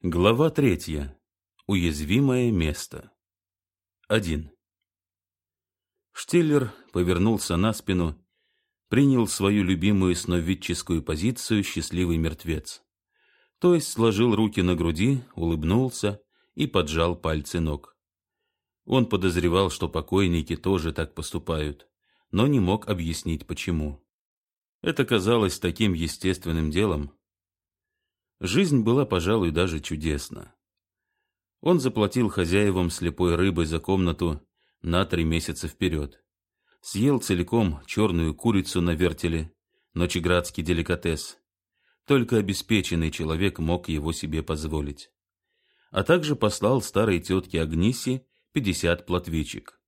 Глава третья. Уязвимое место. Один. Штиллер повернулся на спину, принял свою любимую сновидческую позицию «счастливый мертвец». То есть сложил руки на груди, улыбнулся и поджал пальцы ног. Он подозревал, что покойники тоже так поступают, но не мог объяснить почему. Это казалось таким естественным делом, Жизнь была, пожалуй, даже чудесна. Он заплатил хозяевам слепой рыбой за комнату на три месяца вперед. Съел целиком черную курицу на вертеле, ночеградский деликатес. Только обеспеченный человек мог его себе позволить. А также послал старой тетке Агнисе пятьдесят платвичек.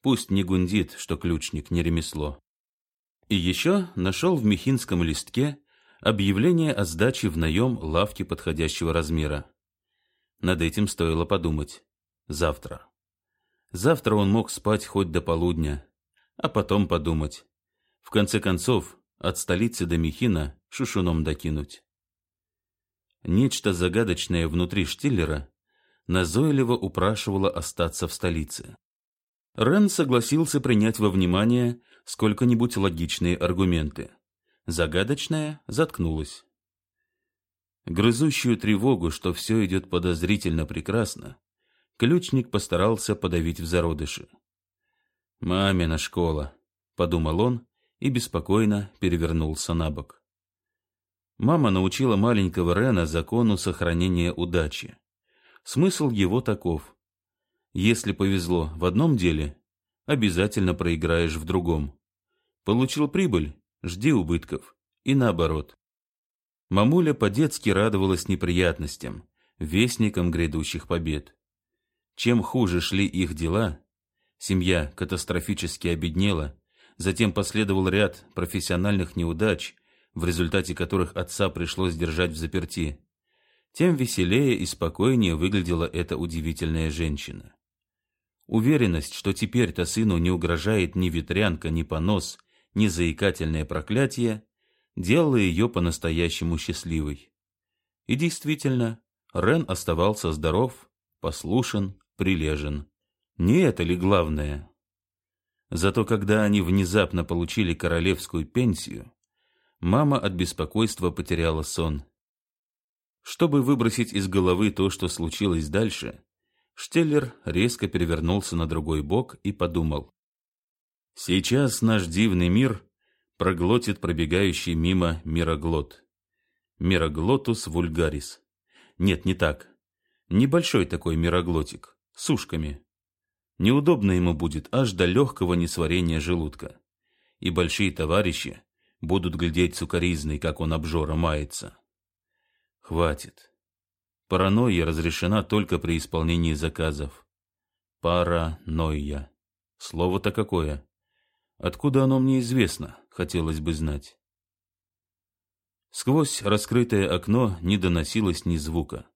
Пусть не гундит, что ключник не ремесло. И еще нашел в Михинском листке объявление о сдаче в наем лавки подходящего размера. Над этим стоило подумать. Завтра. Завтра он мог спать хоть до полудня, а потом подумать. В конце концов, от столицы до Михина шушуном докинуть. Нечто загадочное внутри Штиллера назойливо упрашивало остаться в столице. Рен согласился принять во внимание сколько-нибудь логичные аргументы. Загадочная заткнулась. Грызущую тревогу, что все идет подозрительно прекрасно, ключник постарался подавить в зародыше. «Мамина школа», — подумал он и беспокойно перевернулся на бок. Мама научила маленького Рена закону сохранения удачи. Смысл его таков. Если повезло в одном деле, обязательно проиграешь в другом. Получил прибыль жди убытков. И наоборот. Мамуля по-детски радовалась неприятностям, вестникам грядущих побед. Чем хуже шли их дела, семья катастрофически обеднела, затем последовал ряд профессиональных неудач, в результате которых отца пришлось держать в заперти, тем веселее и спокойнее выглядела эта удивительная женщина. Уверенность, что теперь-то сыну не угрожает ни ветрянка, ни понос, незаикательное проклятие делало ее по-настоящему счастливой. И действительно, Рен оставался здоров, послушен, прилежен. Не это ли главное? Зато когда они внезапно получили королевскую пенсию, мама от беспокойства потеряла сон. Чтобы выбросить из головы то, что случилось дальше, Штеллер резко перевернулся на другой бок и подумал. Сейчас наш дивный мир проглотит пробегающий мимо мироглот. Мироглотус вульгарис. Нет, не так. Небольшой такой мироглотик, с ушками. Неудобно ему будет аж до легкого несварения желудка. И большие товарищи будут глядеть сукоризной, как он обжора мается. Хватит. Паранойя разрешена только при исполнении заказов. Паранойя. Слово-то какое? Откуда оно мне известно, хотелось бы знать. Сквозь раскрытое окно не доносилось ни звука.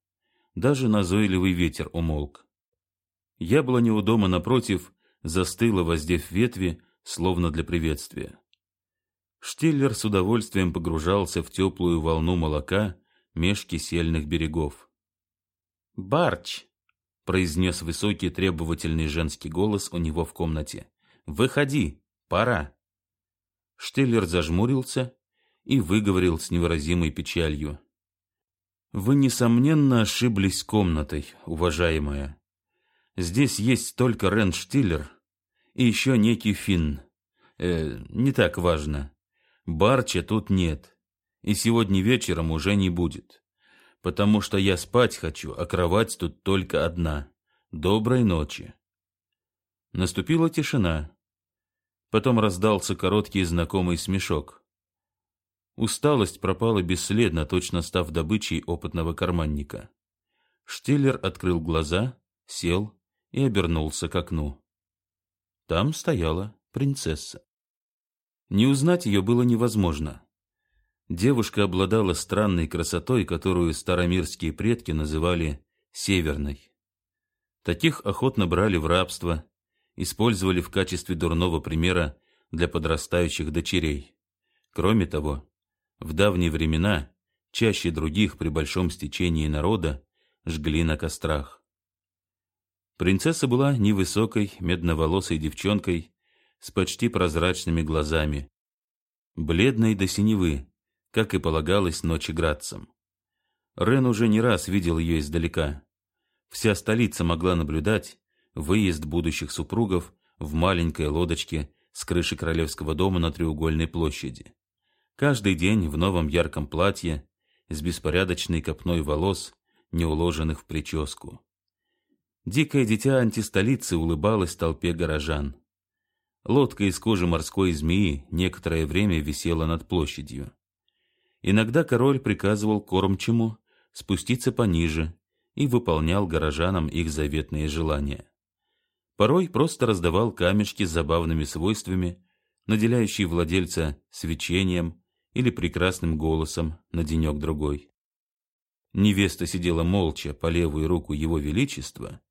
Даже назойливый ветер умолк. Яблоня у дома напротив застыла, воздев ветви, словно для приветствия. Штиллер с удовольствием погружался в теплую волну молока меж кисельных берегов. «Барч!» — произнес высокий требовательный женский голос у него в комнате. «Выходи!» Пора. Штеллер зажмурился и выговорил с невыразимой печалью. Вы, несомненно, ошиблись комнатой, уважаемая. Здесь есть только Рен Штиллер и еще некий Финн. Э, не так важно. Барча тут нет, и сегодня вечером уже не будет, потому что я спать хочу, а кровать тут только одна. Доброй ночи. Наступила тишина. Потом раздался короткий знакомый смешок. Усталость пропала бесследно, точно став добычей опытного карманника. Штиллер открыл глаза, сел и обернулся к окну. Там стояла принцесса. Не узнать ее было невозможно. Девушка обладала странной красотой, которую старомирские предки называли «северной». Таких охотно брали в рабство, использовали в качестве дурного примера для подрастающих дочерей. Кроме того, в давние времена, чаще других при большом стечении народа, жгли на кострах. Принцесса была невысокой, медноволосой девчонкой с почти прозрачными глазами, бледной до синевы, как и полагалось ночеградцам. Рен уже не раз видел ее издалека. Вся столица могла наблюдать выезд будущих супругов в маленькой лодочке с крыши королевского дома на треугольной площади. Каждый день в новом ярком платье, с беспорядочной копной волос, не уложенных в прическу. Дикое дитя антистолицы улыбалось толпе горожан. Лодка из кожи морской змеи некоторое время висела над площадью. Иногда король приказывал кормчему спуститься пониже и выполнял горожанам их заветные желания. Порой просто раздавал камешки с забавными свойствами, наделяющие владельца свечением или прекрасным голосом на денек-другой. Невеста сидела молча по левую руку его величества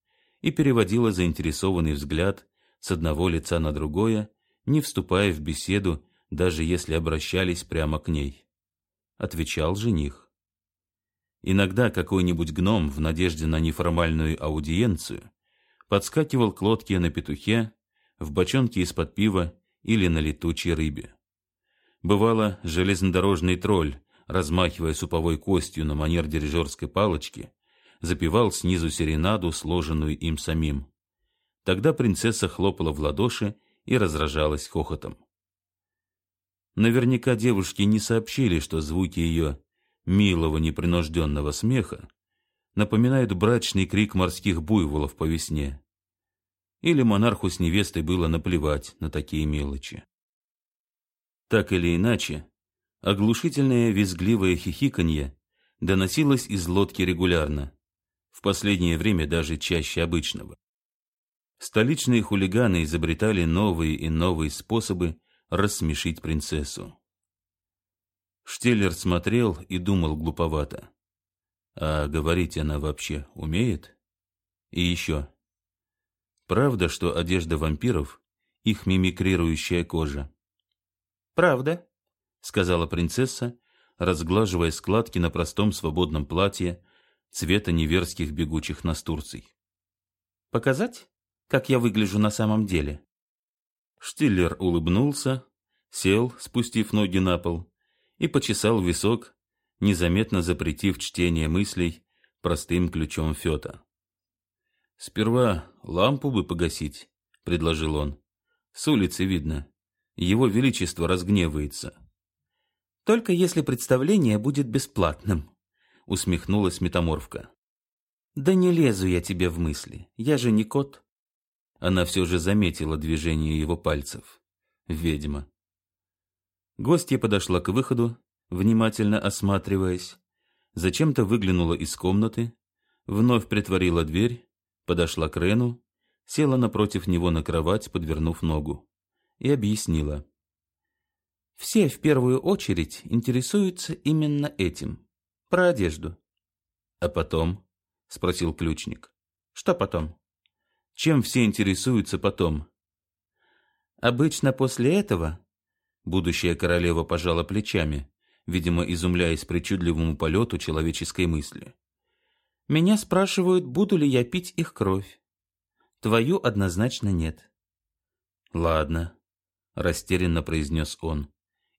и переводила заинтересованный взгляд с одного лица на другое, не вступая в беседу, даже если обращались прямо к ней. Отвечал жених. Иногда какой-нибудь гном в надежде на неформальную аудиенцию подскакивал к лодке на петухе, в бочонке из-под пива или на летучей рыбе. Бывало, железнодорожный тролль, размахивая суповой костью на манер дирижерской палочки, запевал снизу серенаду, сложенную им самим. Тогда принцесса хлопала в ладоши и разражалась хохотом. Наверняка девушки не сообщили, что звуки ее милого непринужденного смеха напоминают брачный крик морских буйволов по весне. Или монарху с невестой было наплевать на такие мелочи. Так или иначе, оглушительное визгливое хихиканье доносилось из лодки регулярно, в последнее время даже чаще обычного. Столичные хулиганы изобретали новые и новые способы рассмешить принцессу. Штеллер смотрел и думал глуповато. А говорить она вообще умеет? И еще. Правда, что одежда вампиров — их мимикрирующая кожа? «Правда», — сказала принцесса, разглаживая складки на простом свободном платье цвета неверских бегучих настурций. «Показать, как я выгляжу на самом деле?» Штиллер улыбнулся, сел, спустив ноги на пол, и почесал висок, незаметно запретив чтение мыслей простым ключом Фета. «Сперва лампу бы погасить», — предложил он. «С улицы видно. Его Величество разгневается. Только если представление будет бесплатным, усмехнулась метаморфка. Да не лезу я тебе в мысли, я же не кот. Она все же заметила движение его пальцев. Ведьма. Гостья подошла к выходу, внимательно осматриваясь, зачем-то выглянула из комнаты, вновь притворила дверь, подошла к Рену, села напротив него на кровать, подвернув ногу и объяснила. Все в первую очередь интересуются именно этим. Про одежду. А потом? Спросил ключник. Что потом? Чем все интересуются потом? Обычно после этого будущая королева пожала плечами, видимо, изумляясь причудливому полету человеческой мысли. Меня спрашивают, буду ли я пить их кровь. Твою однозначно нет. Ладно, растерянно произнес он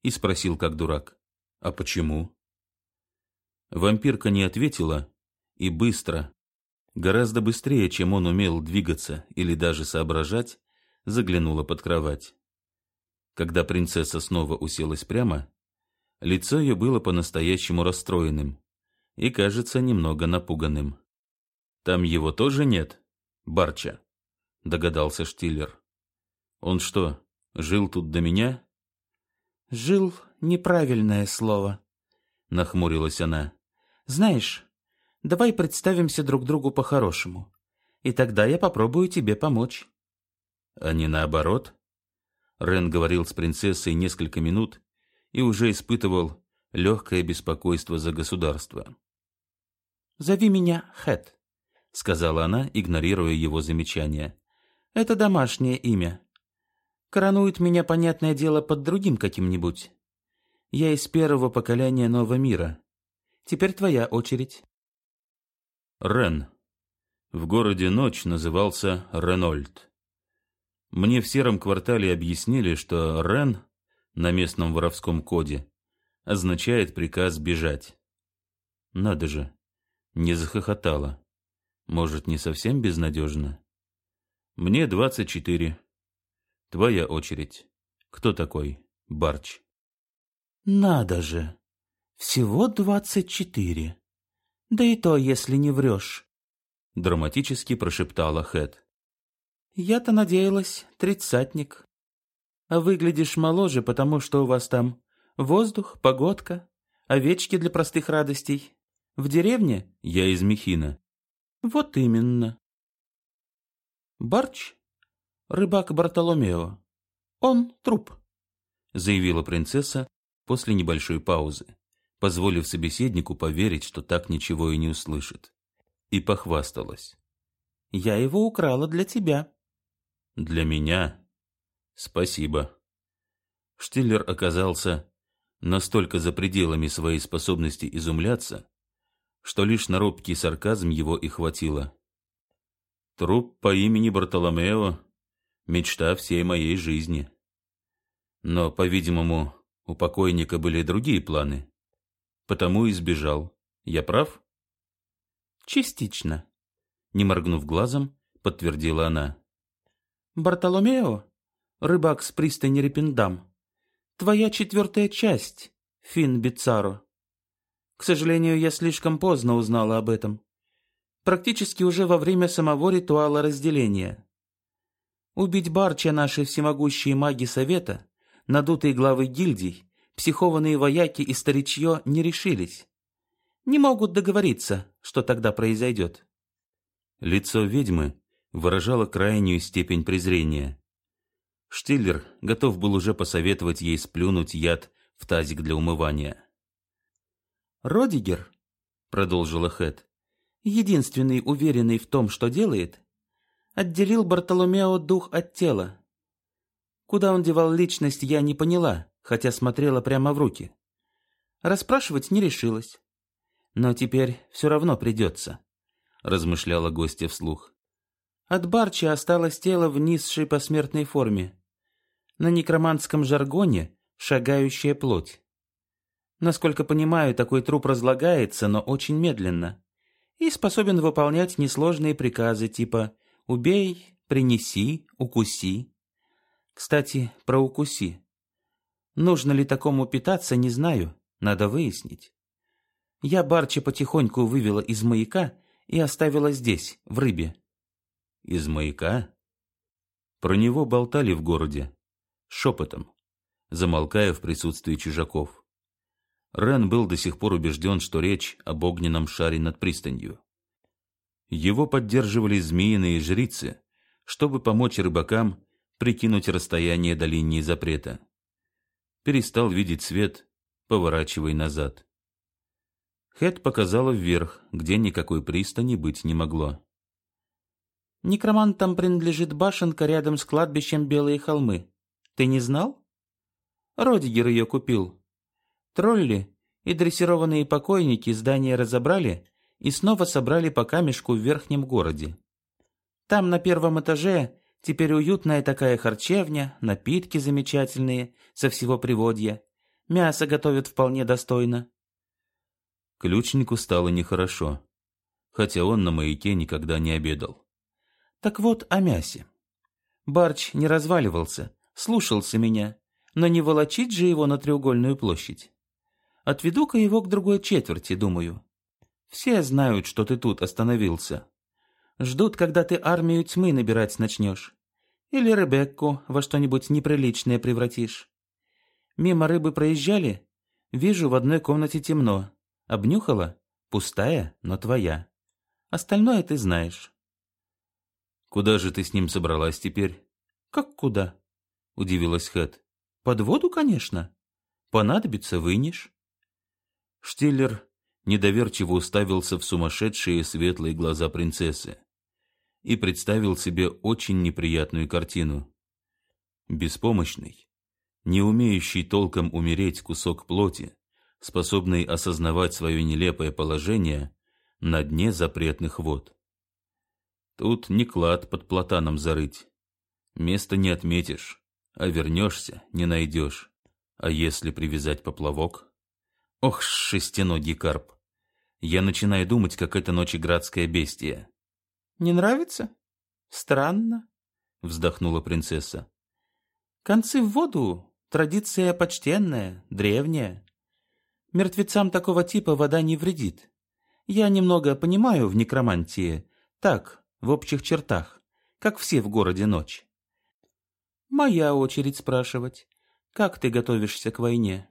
и спросил как дурак. А почему? Вампирка не ответила и быстро, гораздо быстрее, чем он умел двигаться или даже соображать, заглянула под кровать. Когда принцесса снова уселась прямо, лицо ее было по-настоящему расстроенным и, кажется, немного напуганным. «Там его тоже нет, Барча?» — догадался Штиллер. «Он что, Жил тут до меня? Жил неправильное слово, нахмурилась она. Знаешь, давай представимся друг другу по-хорошему, и тогда я попробую тебе помочь. А не наоборот? Рен говорил с принцессой несколько минут и уже испытывал легкое беспокойство за государство. «Зови меня Хэт», — сказала она, игнорируя его замечание. «Это домашнее имя. Коронуют меня, понятное дело, под другим каким-нибудь. Я из первого поколения нового мира. Теперь твоя очередь. Рен. В городе ночь назывался Ренольд. Мне в сером квартале объяснили, что Рен на местном воровском коде означает приказ бежать. Надо же, не захохотала. Может, не совсем безнадежно? Мне двадцать четыре. Твоя очередь. Кто такой Барч? Надо же, всего двадцать четыре. Да и то, если не врешь. Драматически прошептала Хэт. Я-то надеялась, тридцатник. А выглядишь моложе, потому что у вас там воздух, погодка, овечки для простых радостей. В деревне я из Мехина. Вот именно. Барч — рыбак Бартоломео. Он труп, заявила принцесса после небольшой паузы, позволив собеседнику поверить, что так ничего и не услышит. И похвасталась. Я его украла для тебя. Для меня? Спасибо. Штиллер оказался настолько за пределами своей способности изумляться, что лишь на робкий сарказм его и хватило. Труп по имени Бартоломео — мечта всей моей жизни. Но, по-видимому, у покойника были другие планы, потому и сбежал. Я прав? Частично. Не моргнув глазом, подтвердила она. Бартоломео, рыбак с пристани Репендам, твоя четвертая часть, Фин Бицаро. К сожалению, я слишком поздно узнала об этом. Практически уже во время самого ритуала разделения. Убить Барча наши всемогущие маги Совета, надутые главы гильдий, психованные вояки и старичье не решились. Не могут договориться, что тогда произойдет. Лицо ведьмы выражало крайнюю степень презрения. Штиллер готов был уже посоветовать ей сплюнуть яд в тазик для умывания. Родигер, продолжила Хэт, единственный уверенный в том, что делает, отделил Бартоломео дух от тела. Куда он девал личность, я не поняла, хотя смотрела прямо в руки. Расспрашивать не решилась. Но теперь все равно придется, размышляла гостья вслух. От Барча осталось тело в низшей посмертной форме. На некроманском жаргоне шагающая плоть. Насколько понимаю, такой труп разлагается, но очень медленно. И способен выполнять несложные приказы типа «убей», «принеси», «укуси». Кстати, про «укуси». Нужно ли такому питаться, не знаю, надо выяснить. Я Барча потихоньку вывела из маяка и оставила здесь, в рыбе. Из маяка? Про него болтали в городе, шепотом, замолкая в присутствии чужаков. Рен был до сих пор убежден, что речь об огненном шаре над пристанью. Его поддерживали змеиные жрицы, чтобы помочь рыбакам прикинуть расстояние до линии запрета. Перестал видеть свет, поворачивай назад. Хэт показала вверх, где никакой пристани быть не могло. Некромантам принадлежит башенка рядом с кладбищем Белые холмы. Ты не знал? Родигер ее купил. Тролли и дрессированные покойники здание разобрали и снова собрали по камешку в верхнем городе. Там на первом этаже теперь уютная такая харчевня, напитки замечательные со всего приводья. Мясо готовят вполне достойно. Ключнику стало нехорошо, хотя он на маяке никогда не обедал. Так вот о мясе. Барч не разваливался, слушался меня, но не волочить же его на треугольную площадь. Отведу-ка его к другой четверти, думаю. Все знают, что ты тут остановился. Ждут, когда ты армию тьмы набирать начнешь. Или Ребекку во что-нибудь неприличное превратишь. Мимо рыбы проезжали? Вижу, в одной комнате темно. Обнюхала? Пустая, но твоя. Остальное ты знаешь. Куда же ты с ним собралась теперь? Как куда? Удивилась Хэт. Под воду, конечно. Понадобится, вынешь. Штиллер недоверчиво уставился в сумасшедшие светлые глаза принцессы и представил себе очень неприятную картину. Беспомощный, не умеющий толком умереть кусок плоти, способный осознавать свое нелепое положение, на дне запретных вод. Тут не клад под платаном зарыть. Место не отметишь, а вернешься не найдешь. А если привязать поплавок? Ох, шестиногий карп! Я начинаю думать, как это ночеградское бестия. Не нравится? Странно, вздохнула принцесса. Концы в воду — традиция почтенная, древняя. Мертвецам такого типа вода не вредит. Я немного понимаю в некромантии, так, в общих чертах, как все в городе ночь. Моя очередь спрашивать, как ты готовишься к войне?